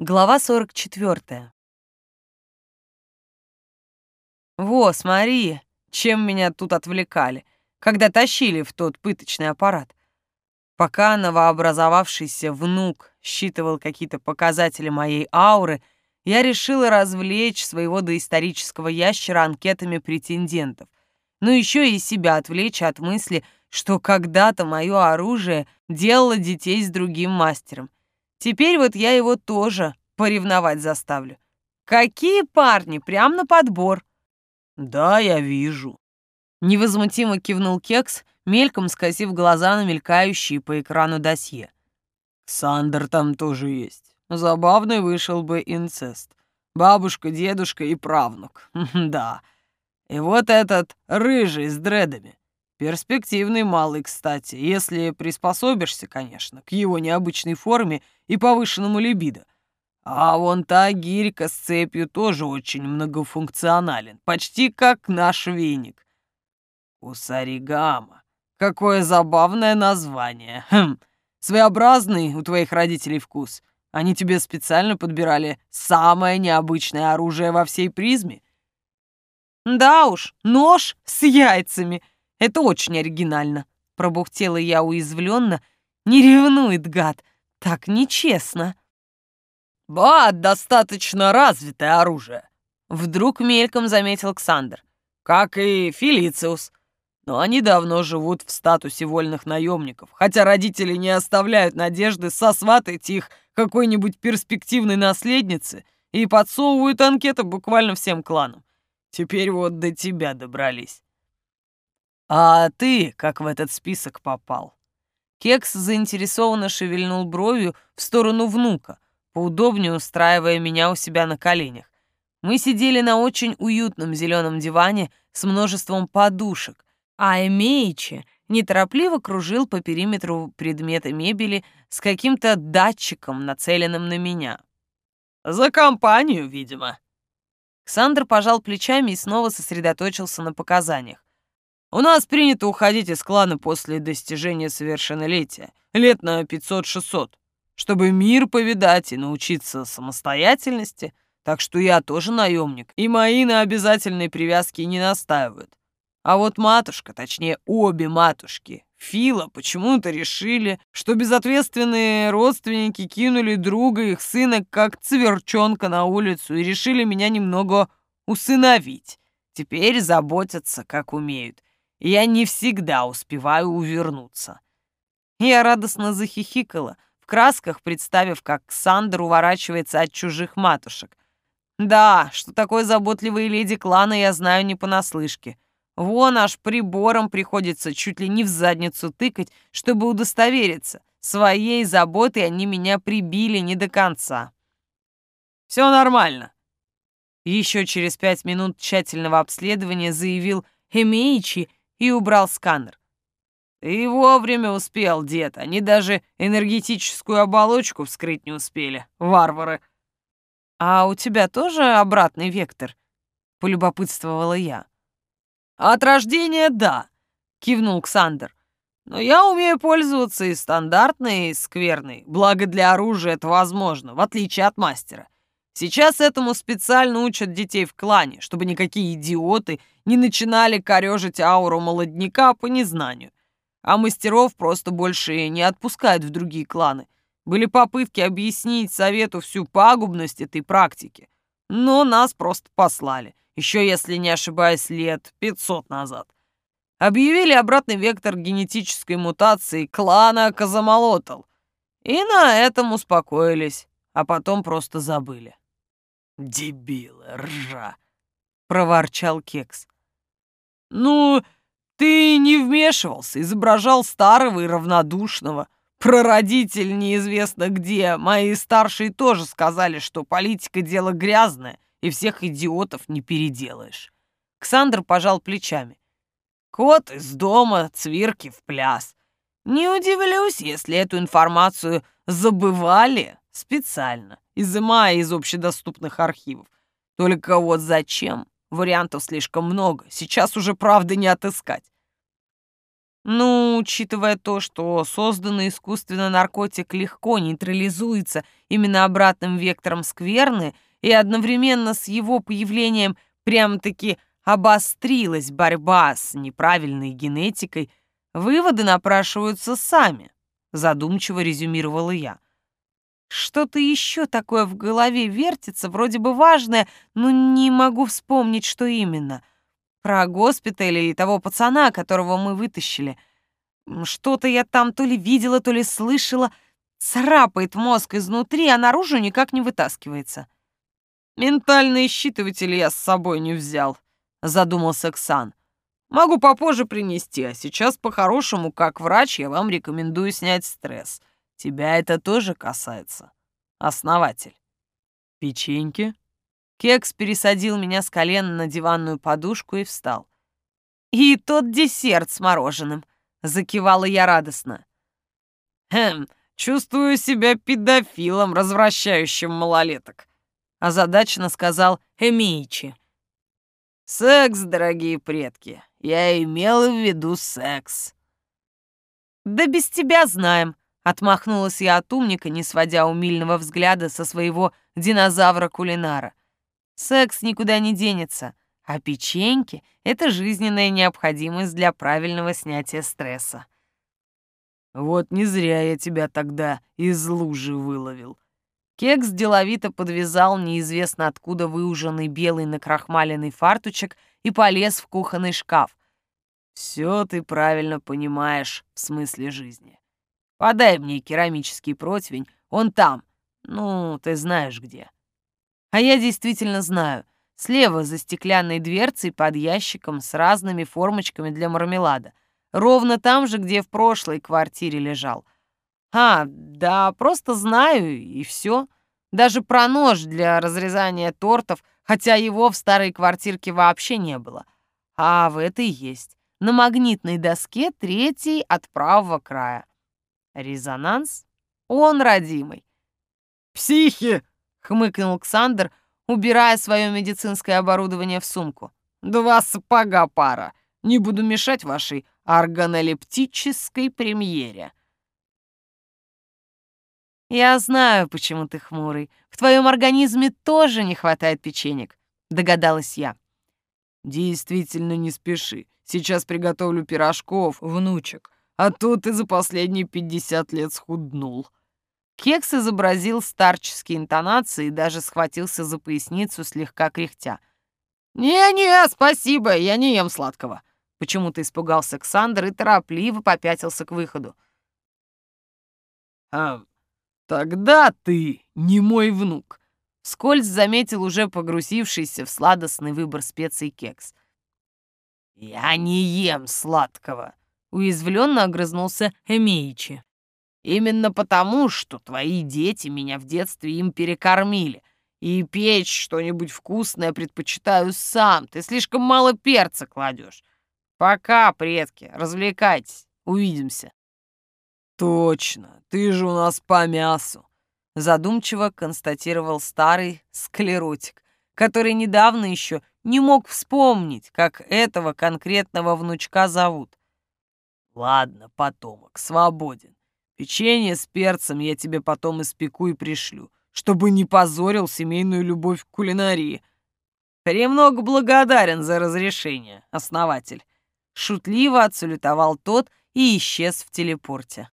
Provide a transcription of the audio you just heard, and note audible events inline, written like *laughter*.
Глава 44. Во, смотри, чем меня тут отвлекали, когда тащили в тот пыточный аппарат. Пока новообразовавшийся внук считывал какие-то показатели моей ауры, я решила развлечь своего доисторического ящера анкетами претендентов. Ну еще и себя отвлечь от мысли, что когда-то мое оружие делало детей с другим мастером. Теперь вот я его тоже поревновать заставлю. Какие парни, прям на подбор. Да, я вижу. Невозмутимо кивнул Кекс, мельком скосив глаза на мелькающие по экрану досье. Сандер там тоже есть. Забавный вышел бы инцест. Бабушка, дедушка и правнук. *laughs* Да. И вот этот рыжий с дредами. Перспективный малый, кстати, если приспособишься, конечно, к его необычной форме и повышенному либидо. А вон та гирька с цепью тоже очень многофункционален, почти как наш веник. Кусаригама. Какое забавное название. Хм, своеобразный у твоих родителей вкус. Они тебе специально подбирали самое необычное оружие во всей призме? Да уж, нож с яйцами — это очень оригинально. Пробухтела я уязвленно. Не ревнует, гад. Так нечестно. Бат достаточно развитое оружие. Вдруг мельком заметил Ксандр. Как и Фелициус. Но они давно живут в статусе вольных наемников, хотя родители не оставляют надежды сосватать их какой-нибудь перспективной наследнице и подсовывают анкеты буквально всем кланам. Теперь вот до тебя добрались. «А ты как в этот список попал?» Кекс заинтересованно шевельнул бровью в сторону внука, поудобнее устраивая меня у себя на коленях. Мы сидели на очень уютном зеленом диване с множеством подушек, а Эмеичи неторопливо кружил по периметру предмета мебели с каким-то датчиком, нацеленным на меня. «За компанию, видимо». Ксандр пожал плечами и снова сосредоточился на показаниях. У нас принято уходить из клана после достижения совершеннолетия, лет на 500-600, чтобы мир повидать и научиться самостоятельности, так что я тоже наемник, и мои на обязательной привязке не настаивают. А вот матушка, точнее обе матушки, Фила почему-то решили, что безответственные родственники кинули друга их сына как цверчонка на улицу и решили меня немного усыновить. Теперь заботятся, как умеют я не всегда успеваю увернуться. Я радостно захихикала, в красках представив, как Сандер уворачивается от чужих матушек. Да, что такое заботливые леди клана, я знаю не понаслышке. Вон аж прибором приходится чуть ли не в задницу тыкать, чтобы удостовериться. Своей заботой они меня прибили не до конца. Все нормально. Еще через пять минут тщательного обследования заявил Хемеичи и убрал сканер. «Ты вовремя успел, дед. Они даже энергетическую оболочку вскрыть не успели, варвары». «А у тебя тоже обратный вектор?» — полюбопытствовала я. «От рождения — да», — кивнул Ксандр. «Но я умею пользоваться и стандартной, и скверной. Благо для оружия это возможно, в отличие от мастера. Сейчас этому специально учат детей в клане, чтобы никакие идиоты не начинали корежить ауру молодняка по незнанию. А мастеров просто больше не отпускают в другие кланы. Были попытки объяснить совету всю пагубность этой практики. Но нас просто послали, еще если не ошибаюсь, лет 500 назад. Объявили обратный вектор генетической мутации клана Казамолотал. И на этом успокоились, а потом просто забыли. «Дебилы, ржа!» — проворчал Кекс. «Ну, ты не вмешивался, изображал старого и равнодушного. Прародитель неизвестно где. Мои старшие тоже сказали, что политика — дело грязное, и всех идиотов не переделаешь». Ксандр пожал плечами. «Кот из дома, цвирки в пляс. Не удивлюсь, если эту информацию забывали специально изымая из общедоступных архивов. Только вот зачем? Вариантов слишком много. Сейчас уже правды не отыскать. Ну, учитывая то, что созданный искусственно наркотик легко нейтрализуется именно обратным вектором скверны, и одновременно с его появлением прям-таки обострилась борьба с неправильной генетикой, выводы напрашиваются сами, задумчиво резюмировала я. Что-то еще такое в голове вертится, вроде бы важное, но не могу вспомнить, что именно. Про госпиталь и того пацана, которого мы вытащили. Что-то я там то ли видела, то ли слышала. Царапает мозг изнутри, а наружу никак не вытаскивается. «Ментальные считыватели я с собой не взял», — задумался Ксан. «Могу попозже принести, а сейчас по-хорошему, как врач, я вам рекомендую снять стресс. Тебя это тоже касается, основатель». «Печеньки?» Кекс пересадил меня с колена на диванную подушку и встал. «И тот десерт с мороженым», — закивала я радостно. «Хм, чувствую себя педофилом, развращающим малолеток», — озадаченно сказал Эмичи. «Секс, дорогие предки, я имел в виду секс». «Да без тебя знаем», — отмахнулась я от умника, не сводя умильного взгляда со своего динозавра-кулинара. Секс никуда не денется, а печеньки — это жизненная необходимость для правильного снятия стресса. Вот не зря я тебя тогда из лужи выловил. Кекс деловито подвязал неизвестно откуда выуженный белый накрахмаленный фартучек и полез в кухонный шкаф. Все ты правильно понимаешь в смысле жизни. Подай мне керамический противень, он там. Ну, ты знаешь где. А я действительно знаю. Слева за стеклянной дверцей под ящиком с разными формочками для мармелада. Ровно там же, где в прошлой квартире лежал. А, да, просто знаю, и все. Даже про нож для разрезания тортов, хотя его в старой квартирке вообще не было. А в этой есть. На магнитной доске третий от правого края. Резонанс? Он родимый. «Психи!» хмыкнул Александр, убирая свое медицинское оборудование в сумку. «Два сапога пара. Не буду мешать вашей органолептической премьере». «Я знаю, почему ты хмурый. В твоем организме тоже не хватает печенек», — догадалась я. «Действительно не спеши. Сейчас приготовлю пирожков, внучек. А то ты за последние пятьдесят лет схуднул», Кекс изобразил старческие интонации и даже схватился за поясницу, слегка кряхтя. «Не-не, спасибо, я не ем сладкого». Почему-то испугался Ксандр и торопливо попятился к выходу. «А, тогда ты не мой внук», — Скольз заметил уже погрузившийся в сладостный выбор специй кекс. «Я не ем сладкого», — уязвленно огрызнулся Эмеичи. Именно потому, что твои дети меня в детстве им перекормили. И печь что-нибудь вкусное предпочитаю сам. Ты слишком мало перца кладешь. Пока, предки, развлекайтесь. Увидимся. Точно, ты же у нас по мясу. Задумчиво констатировал старый склеротик, который недавно еще не мог вспомнить, как этого конкретного внучка зовут. Ладно, потомок, свободен. Печенье с перцем я тебе потом испеку и пришлю, чтобы не позорил семейную любовь к кулинарии. Премного благодарен за разрешение, основатель. Шутливо отсалютовал тот и исчез в телепорте.